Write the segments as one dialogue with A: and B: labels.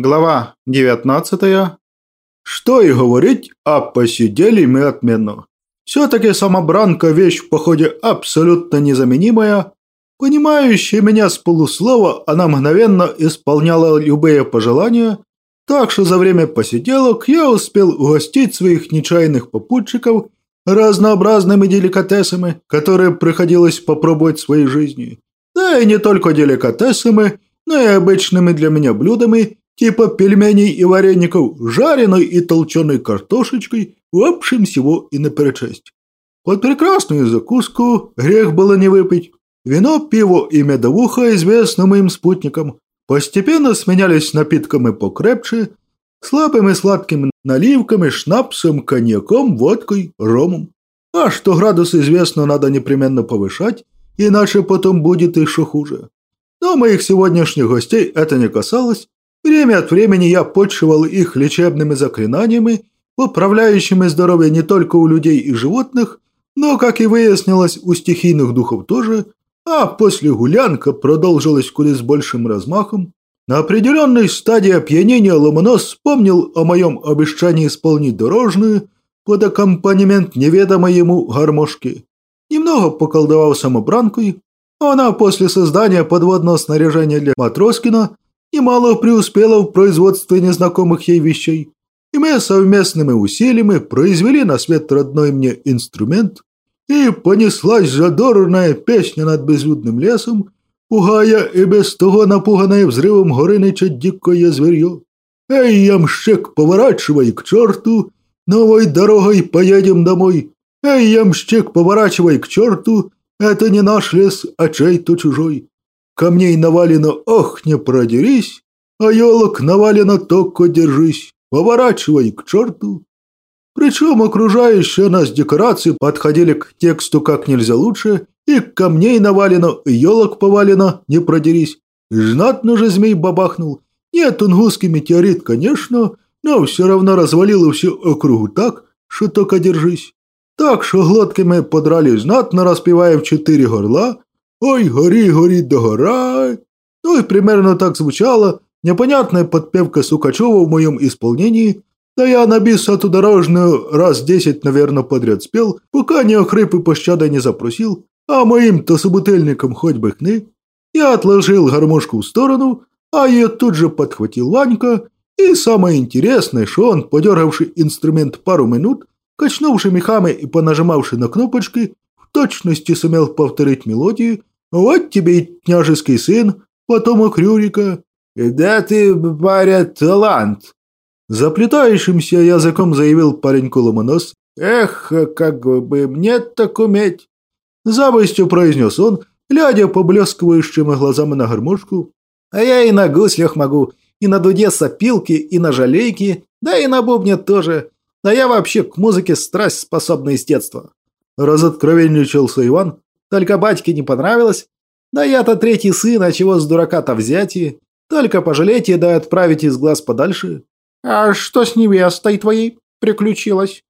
A: Глава 19. Что и говорить, а посидели мы отменно. Все-таки самобранка вещь в походе абсолютно незаменимая. Понимающая меня с полуслова, она мгновенно исполняла любые пожелания, так что за время посиделок я успел угостить своих нечаянных попутчиков разнообразными деликатесами, которые приходилось попробовать в своей жизни. Да и не только деликатесами, но и обычными для меня блюдами, типа пельменей и вареников, жареной и толченой картошечкой, в общем всего и на перечесть. Под прекрасную закуску грех было не выпить. Вино, пиво и медовуха известны моим спутникам. Постепенно сменялись напитками покрепче, слабыми сладкими наливками, шнапсом, коньяком, водкой, ромом. А что градус известно, надо непременно повышать, иначе потом будет еще хуже. Но моих сегодняшних гостей это не касалось, Время от времени я почивал их лечебными заклинаниями, поправляющими здоровье не только у людей и животных, но, как и выяснилось, у стихийных духов тоже, а после гулянка продолжилась куда с большим размахом. На определенной стадии опьянения Ломонос вспомнил о моем обещании исполнить дорожную под аккомпанемент неведомой ему гармошки. Немного поколдовал самобранкой, она после создания подводного снаряжения для Матроскина – немало преуспела в производстве незнакомых ей вещей, и мы совместными усилиями произвели на свет родной мне инструмент, и понеслась задорная песня над безлюдным лесом, пугая и без того напуганное взрывом Горыныча дикое зверье. «Эй, ямщик, поворачивай к черту, новой дорогой поедем домой. Эй, ямщик, поворачивай к черту, это не наш лес, а чей-то чужой. Камней навалено, ох, не продерись, а елок навалено, только держись, поворачивай к черту. Причем окружающие нас декорации подходили к тексту как нельзя лучше, и камней навалено, елок повалено, не продерись. Знатно же змей бабахнул. Нет, тунгусский метеорит, конечно, но все равно развалило всю округу так, что только держись. Так что глотки мы подрали знатно, в четыре горла, «Ой, гори, гори, догорай!» Ну и примерно так звучала непонятная подпевка Сукачева в моем исполнении, да я на бис эту дорожную раз десять, наверное, подряд спел, пока не охрип и пощады не запросил, а моим-то собутыльником хоть бы хны. Я отложил гармошку в сторону, а ее тут же подхватил Ванька, и самое интересное, что он, подергавший инструмент пару минут, качнувший мехами и понажимавший на кнопочки, в точности сумел повторить мелодию, вот тебе и княжеский сын, потомок Рюрика. Да ты, паря, талант. Заплетающимся языком заявил пареньку Ломонос. Эх, как бы мне так уметь. Завостью произнес он, глядя поблескивающими глазами на гармошку. А я и на гуслях могу, и на дуде сопилки, и на жалейке, да и на бубне тоже. Да я вообще к музыке страсть способный с детства. Разоткровенничался Иван, только батьке не понравилось. Да я-то третий сын, а чего с дурака-то взять и... Только пожалейте да отправить из глаз подальше. А что с невестой твоей приключилось?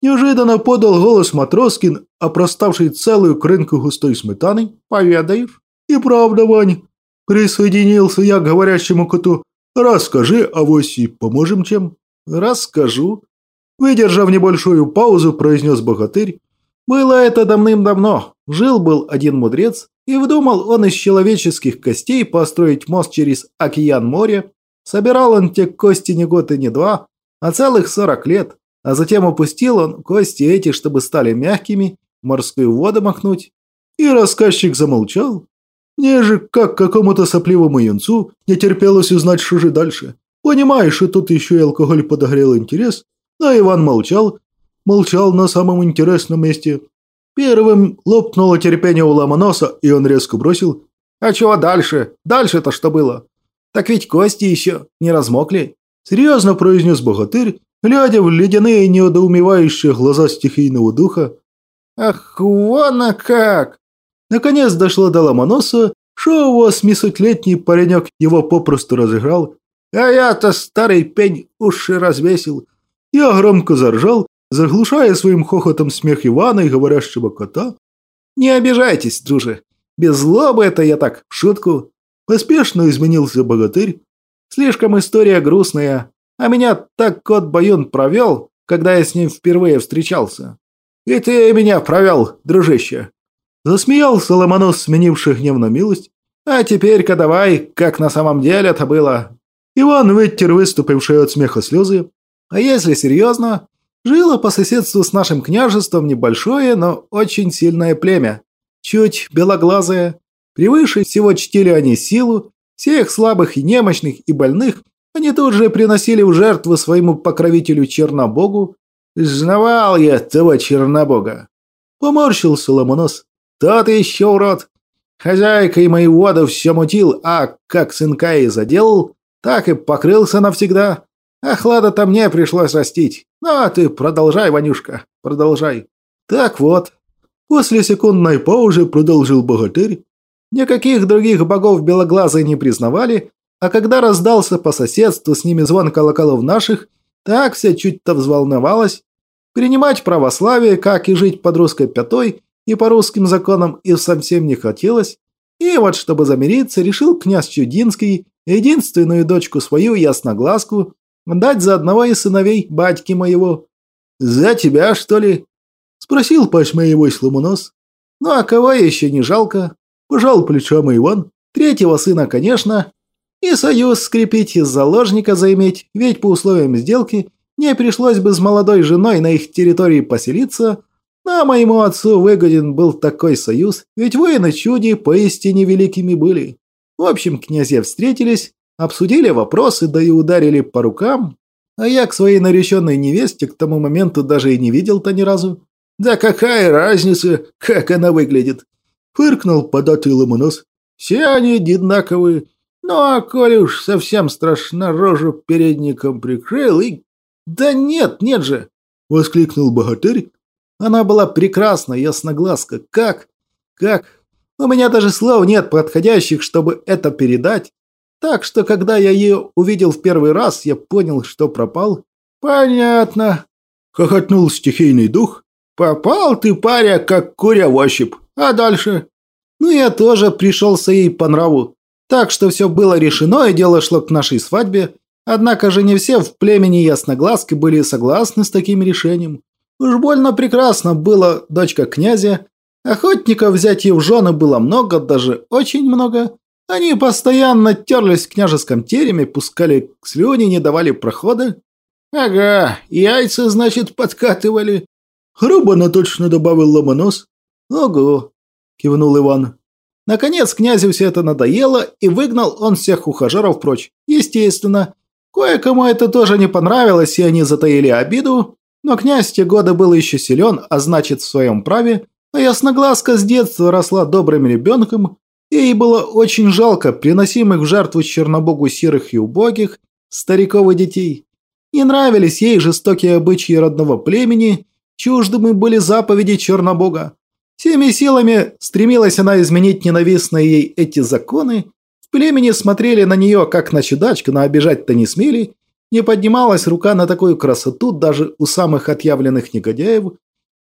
A: Неожиданно подал голос Матроскин, опроставший целую крынку густой сметаны. Поведаешь? И правда, Вань. Присоединился я к говорящему коту. Расскажи, авось и поможем чем. Расскажу. Выдержав небольшую паузу, произнес богатырь. Было это давным-давно. Жил-был один мудрец, и вдумал он из человеческих костей построить мост через океан море. Собирал он те кости не год и не два, а целых сорок лет. А затем опустил он кости эти, чтобы стали мягкими, морскую воду махнуть. И рассказчик замолчал. Мне же, как какому-то сопливому юнцу, не терпелось узнать, что же дальше. Понимаешь, и тут еще и алкоголь подогрел интерес. Но Иван молчал, молчал на самом интересном месте. Первым лопнуло терпение у Ломоноса, и он резко бросил. «А чего дальше? Дальше-то что было? Так ведь кости еще не размокли». Серьезно произнес богатырь, глядя в ледяные неудоумевающие глаза стихийного духа. «Ах, вон как!» Наконец дошло до Ломоноса, что восьмисотлетний паренек его попросту разыграл. А я-то старый пень уши развесил. Я громко заржал, заглушая своим хохотом смех Ивана и говорящего кота. «Не обижайтесь, друже, без злобы это я так, в шутку». Поспешно изменился богатырь. Слишком история грустная, а меня так кот Баюн провел, когда я с ним впервые встречался. И ты меня провел, дружище. Засмеялся Ломонос, сменивший гнев на милость. А теперь-ка давай, как на самом деле это было. Иван вытер выступившие от смеха слезы. А если серьезно, жило по соседству с нашим княжеством небольшое, но очень сильное племя. Чуть белоглазое. Превыше всего чтили они силу, всех слабых и немощных и больных они тут же приносили в жертву своему покровителю Чернобогу. Знавал я того Чернобога. Поморщился Ломонос. Тот еще урод. Хозяйка и мою воду все мутил, а как сынка и заделал, так и покрылся навсегда. Охлада-то мне пришлось растить. Ну, а ты продолжай, Ванюшка, продолжай. Так вот. После секундной паузы продолжил богатырь. Никаких других богов белоглазые не признавали, а когда раздался по соседству с ними звон колоколов наших, так вся чуть-то взволновалась. Принимать православие, как и жить под русской пятой и по русским законам и совсем не хотелось. И вот, чтобы замириться, решил князь Чудинский единственную дочку свою, ясноглазку, дать за одного из сыновей батьки моего. «За тебя, что ли?» – спросил, посмеиваясь Ломонос. «Ну а кого еще не жалко?» – пожал плечом Иван. «Третьего сына, конечно, и союз скрепить, из заложника заиметь, ведь по условиям сделки мне пришлось бы с молодой женой на их территории поселиться, а моему отцу выгоден был такой союз, ведь воины чуди поистине великими были. В общем, князья встретились, обсудили вопросы, да и ударили по рукам, а я к своей нареченной невесте к тому моменту даже и не видел-то ни разу. Да какая разница, как она выглядит? Фыркнул податый ломонос. Все они одинаковые, ну, а коли уж совсем страшно рожу передником прикрыл и... Да нет, нет же! Воскликнул богатырь. Она была прекрасна, ясноглазка. Как? Как? У меня даже слов нет подходящих, чтобы это передать. Так что, когда я ее увидел в первый раз, я понял, что пропал. Понятно. Хохотнул стихийный дух. Попал ты, паря, как куря в ощупь. А дальше? Ну, я тоже пришелся ей по нраву. Так что все было решено, и дело шло к нашей свадьбе. Однако же не все в племени Ясноглазки были согласны с таким решением. Уж больно прекрасно было дочка князя. Охотников взять ее в жены было много, даже очень много. Они постоянно терлись в княжеском тереме, пускали слюни, не давали прохода. «Ага, яйца, значит, подкатывали». Грубо, но точно добавил Ломонос. «Ого», – кивнул Иван. Наконец князю все это надоело, и выгнал он всех ухажеров прочь. Естественно. Кое-кому это тоже не понравилось, и они затаили обиду. Но князь те годы был еще силен, а значит в своем праве. А ясноглазка с детства росла добрым ребенком, ей было очень жалко приносимых в жертву Чернобогу серых и убогих, стариков и детей. Не нравились ей жестокие обычаи родного племени, чуждыми были заповеди Чернобога. Всеми силами стремилась она изменить ненавистные ей эти законы. В племени смотрели на нее как на чудачку, но обижать-то не смели. Не поднималась рука на такую красоту даже у самых отъявленных негодяев.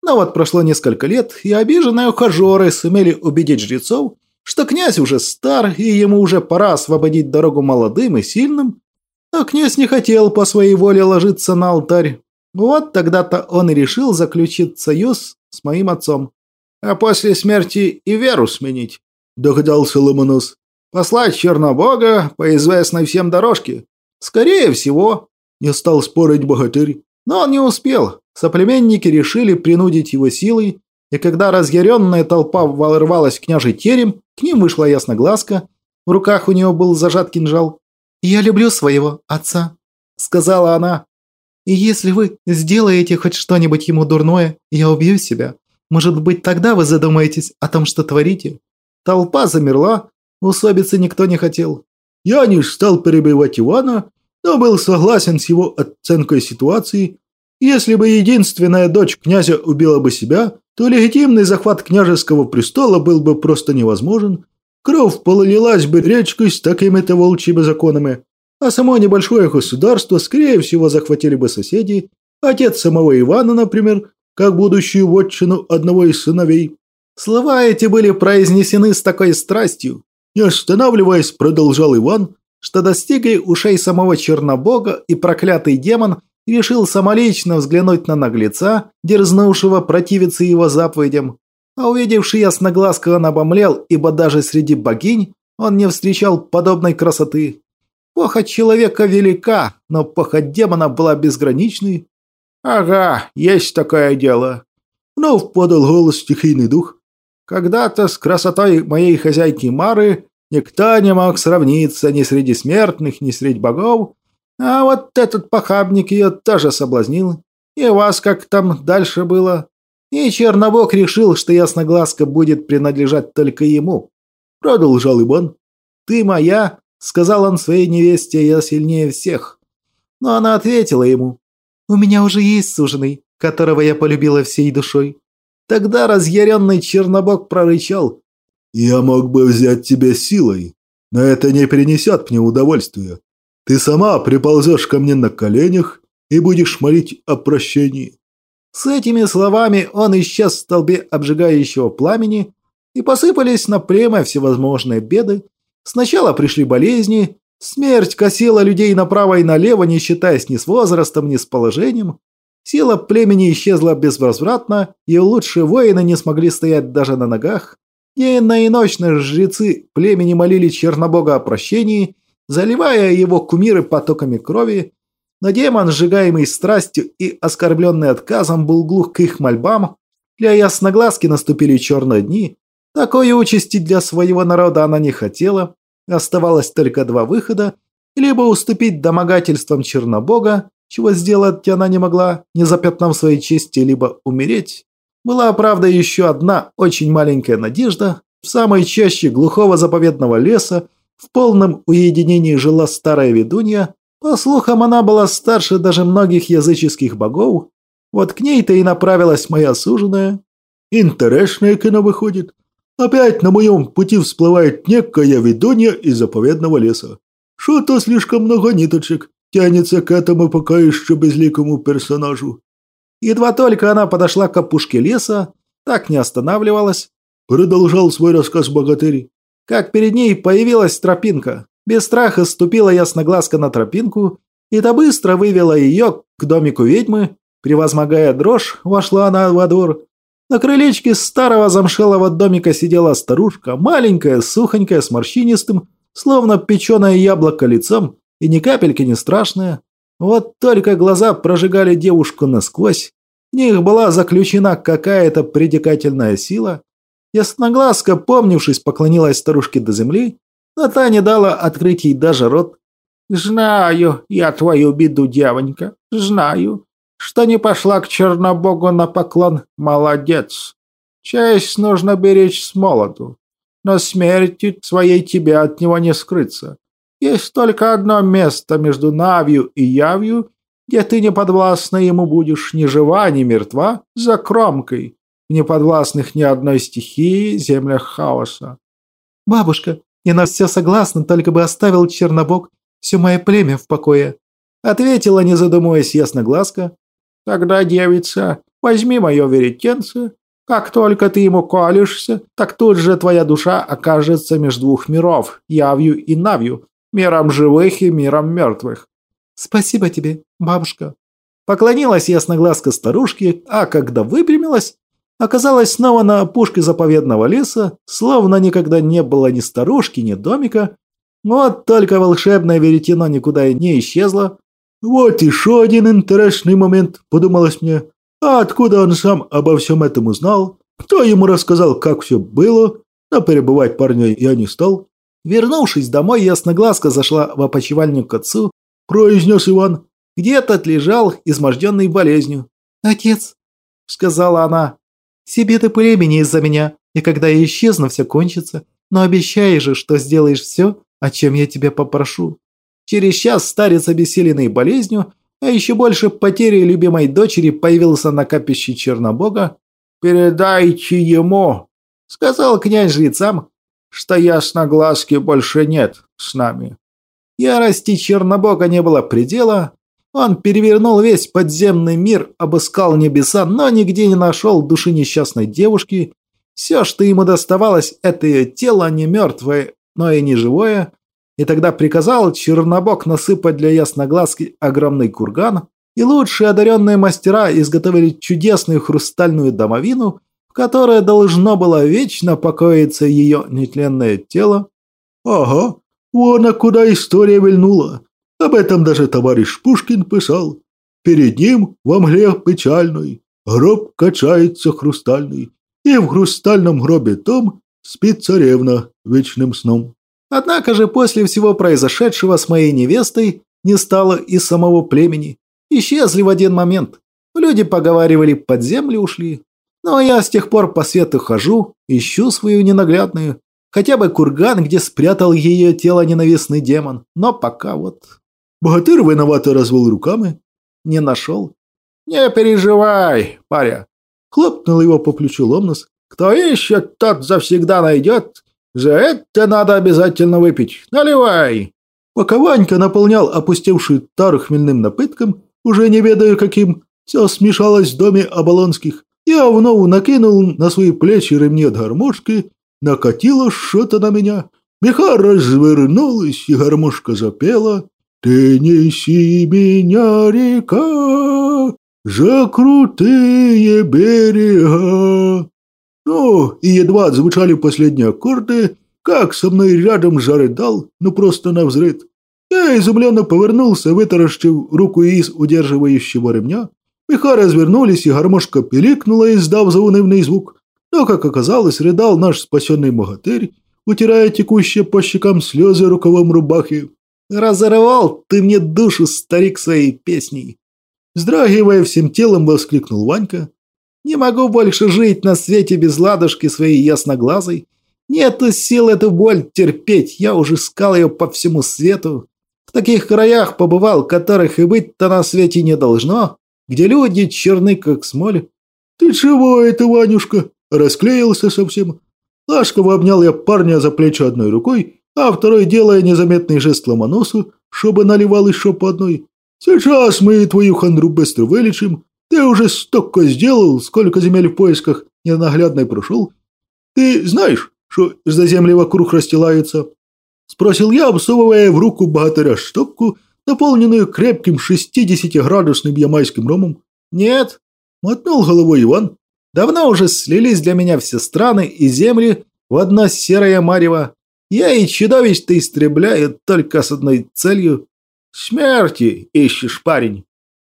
A: Но вот прошло несколько лет, и обиженные ухажеры сумели убедить жрецов, что князь уже стар, и ему уже пора освободить дорогу молодым и сильным. Но князь не хотел по своей воле ложиться на алтарь. Вот тогда-то он и решил заключить союз с моим отцом а после смерти и веру сменить», – догадался Ломонос. «Послать Чернобога по известной всем дорожке. Скорее всего», – не стал спорить богатырь. Но он не успел. Соплеменники решили принудить его силой, и когда разъяренная толпа ворвалась в княжий терем, к ним вышла ясноглазка. В руках у нее был зажат кинжал. «Я люблю своего отца», – сказала она. «И если вы сделаете хоть что-нибудь ему дурное, я убью себя. Может быть, тогда вы задумаетесь о том, что творите?» Толпа замерла, усобиться никто не хотел. Я не стал перебивать Ивана, но был согласен с его оценкой ситуации. Если бы единственная дочь князя убила бы себя, то легитимный захват княжеского престола был бы просто невозможен. Кровь полилась бы речкой с такими-то волчьими законами, а само небольшое государство, скорее всего, захватили бы соседи. Отец самого Ивана, например, как будущую вотчину одного из сыновей. Слова эти были произнесены с такой страстью. Не останавливаясь, продолжал Иван, что достигли ушей самого Чернобога, и проклятый демон решил самолично взглянуть на наглеца, дерзнувшего противиться его заповедям. А увидевший ясноглазка он обомлел, ибо даже среди богинь он не встречал подобной красоты. Похоть человека велика, но похоть демона была безграничной. «Ага, есть такое дело», — вновь подал голос стихийный дух. «Когда-то с красотой моей хозяйки Мары никто не мог сравниться ни среди смертных, ни среди богов, а вот этот похабник ее тоже соблазнил. И вас как там дальше было? И Чернобог решил, что Ясноглазка будет принадлежать только ему. Продолжал Ибон. «Ты моя», — сказал он своей невесте, — «я сильнее всех». Но она ответила ему. «У меня уже есть суженый, которого я полюбила всей душой». Тогда разъяренный Чернобог прорычал. «Я мог бы взять тебя силой, но это не принесет мне удовольствия. Ты сама приползешь ко мне на коленях и будешь молить о прощении». С этими словами он исчез в столбе обжигающего пламени, и посыпались на племя всевозможные беды. Сначала пришли болезни, смерть косила людей направо и налево, не считаясь ни с возрастом, ни с положением. Сила племени исчезла безвозвратно, и лучшие воины не смогли стоять даже на ногах. Денно и ночно жрецы племени молили Чернобога о прощении, заливая его кумиры потоками крови, но демон, сжигаемый страстью и оскорбленный отказом, был глух к их мольбам. Для ясноглазки наступили черные дни. Такой участи для своего народа она не хотела. Оставалось только два выхода. Либо уступить домогательствам Чернобога, чего сделать она не могла, не запятнав своей чести, либо умереть. Была, правда, еще одна очень маленькая надежда. В самой чаще глухого заповедного леса в полном уединении жила старая ведунья. По слухам, она была старше даже многих языческих богов. Вот к ней-то и направилась моя суженая. Интересное кино выходит. Опять на моем пути всплывает некая ведунья из заповедного леса. Что-то слишком много ниточек тянется к этому пока еще безликому персонажу. Едва только она подошла к опушке леса, так не останавливалась, продолжал свой рассказ богатырь как перед ней появилась тропинка. Без страха ступила ясноглазка на тропинку, и та быстро вывела ее к домику ведьмы. Превозмогая дрожь, вошла она во двор. На крылечке старого замшелого домика сидела старушка, маленькая, сухонькая, с морщинистым, словно печеное яблоко лицом, и ни капельки не страшная. Вот только глаза прожигали девушку насквозь. В них была заключена какая-то предикательная сила. Ясноглазка, помнившись, поклонилась старушке до земли, но та не дала открыть ей даже рот. «Знаю я твою беду, девонька, знаю, что не пошла к Чернобогу на поклон. Молодец. Честь нужно беречь с молоду, но смерти своей тебе от него не скрыться. Есть только одно место между Навью и Явью, где ты не подвластна ему будешь ни жива, ни мертва, за кромкой, не подвластных ни одной стихии, землях хаоса. «Бабушка, я на все согласна, только бы оставил Чернобог все мое племя в покое», ответила, не задумываясь ясноглазка. «Тогда, девица, возьми мое веретенце. Как только ты ему колешься, так тут же твоя душа окажется между двух миров, явью и навью, миром живых и миром мертвых». «Спасибо тебе, бабушка». Поклонилась ясноглазка старушке, а когда выпрямилась, оказалась снова на опушке заповедного леса, словно никогда не было ни старушки, ни домика. Вот только волшебное веретено никуда не исчезло. «Вот еще один интересный момент», – подумалось мне. «А откуда он сам обо всем этом узнал? Кто ему рассказал, как все было?» Но перебывать парня я не стал. Вернувшись домой, ясноглазка зашла в опочивальню к отцу, произнес Иван. Где тот лежал, изможденный болезнью. «Отец», – сказала она, себе ты племени из-за меня, и когда я исчезну, все кончится. Но обещай же, что сделаешь все, о чем я тебя попрошу». Через час старец, обессиленный болезнью, а еще больше потерей любимой дочери, появился на капище Чернобога. «Передайте ему», — сказал князь жрецам, «что ясноглазки больше нет с нами». Ярости Чернобога не было предела, он перевернул весь подземный мир, обыскал небеса, но нигде не нашел души несчастной девушки. Все, что ему доставалось, это ее тело не мертвое, но и не живое. и тогда приказал Чернобок насыпать для ясноглазки огромный курган, и лучшие одаренные мастера изготовили чудесную хрустальную домовину, в которой должно было вечно покоиться ее нетленное тело.
B: Ага, вон а куда история вильнула. Об этом даже товарищ Пушкин писал. Перед ним во мгле печальной гроб качается хрустальный, и в хрустальном гробе том спит царевна вечным сном.
A: Однако же после всего произошедшего с моей невестой не стало и самого племени. Исчезли в один момент. Люди поговаривали, под землю ушли. Но я с тех пор по свету хожу, ищу свою ненаглядную. Хотя бы курган, где спрятал ее тело ненавистный демон. Но пока вот...
B: Богатырь виновато развел руками.
A: Не нашел.
C: Не переживай, паря. Хлопнул его по плечу Ломнос. Кто ищет, тот завсегда найдет. За это надо обязательно выпить. Наливай.
B: Пока Ванька наполнял опустевшую тару хмельным напитком, уже не ведаю каким, все смешалось в доме Оболонских. Я вновь накинул на свои плечи ремни от гармошки, накатило что-то на меня. Меха развернулась, и гармошка запела. «Ты неси меня, река, за крутые берега». Ну, и едва отзвучали последние аккорды, как со мной рядом зарыдал, ну просто навзрыд. Я изумленно повернулся, вытаращив руку из удерживающего ремня. Меха развернулись, и гармошка пиликнула, издав заунывный звук. Но, как оказалось, рыдал наш спасенный богатырь, утирая текущие по щекам слезы рукавом рубахи.
A: «Разорвал ты мне душу, старик, своей песней!»
B: Вздрагивая всем телом, воскликнул Ванька.
A: «Не могу больше жить на свете без ладушки своей ясноглазой. Нету сил эту боль терпеть, я уже искал ее по всему свету. В таких краях побывал, которых и быть-то на свете не должно, где люди черны, как смоль.
B: «Ты чего это, Ванюшка?» Расклеился совсем. Ласково обнял я парня за плечи одной рукой, а второй делая незаметный жест ломоносу, чтобы наливал еще по одной. «Сейчас мы твою хандру быстро вылечим. Ты уже столько сделал, сколько земель в поисках ненаглядной прошел. Ты знаешь, что за земли вокруг расстилаются?» Спросил я, обсовывая в руку богатыря штопку, наполненную крепким 60-градусным ямайским ромом.
A: «Нет», – мотнул головой Иван. «Давно уже слились для меня все страны и земли в одно серое марево. Я и чудовищ-то истребляю только с одной целью. Смерти ищешь, парень?»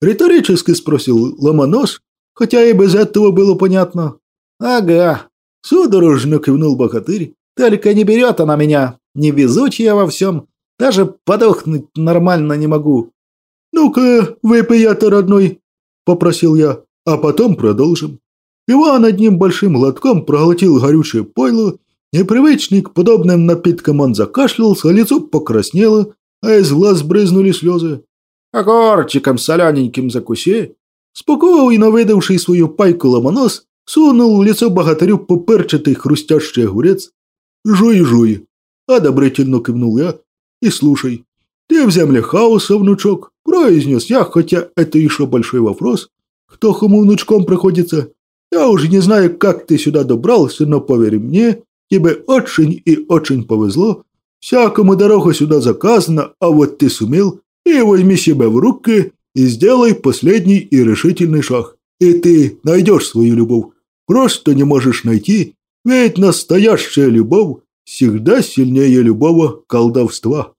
B: Риторически спросил Ломонос, хотя и без этого было понятно.
A: «Ага», – судорожно кивнул богатырь. «Только не берет она меня. Невезучий я во всем. Даже подохнуть нормально не могу.
B: «Ну-ка, выпей это, родной», – попросил я, – «а потом продолжим». Иван одним большим глотком проглотил горючее пойло, непривычный к подобным напиткам он закашлялся, лицо покраснело, а из глаз брызнули слезы.
C: «Огорчиком солененьким закуси!»
B: Спокойно выдавший свою пайку ломонос, сунул в лицо богатырю пупырчатый хрустящий огурец. «Жуй-жуй!» – одобрительно кивнул я. «И слушай, ты в земле хаоса, внучок?» – произнес я, хотя это еще большой вопрос. «Кто кому внучком приходится?» Я уже не знаю, как ты сюда добрался, но поверь мне, тебе очень и очень повезло. Всякому дорога сюда заказана, а вот ты сумел, и возьми себя в руки и сделай последний и решительный шаг. И ты найдешь свою любовь. Просто не можешь найти, ведь настоящая любовь всегда сильнее любого колдовства.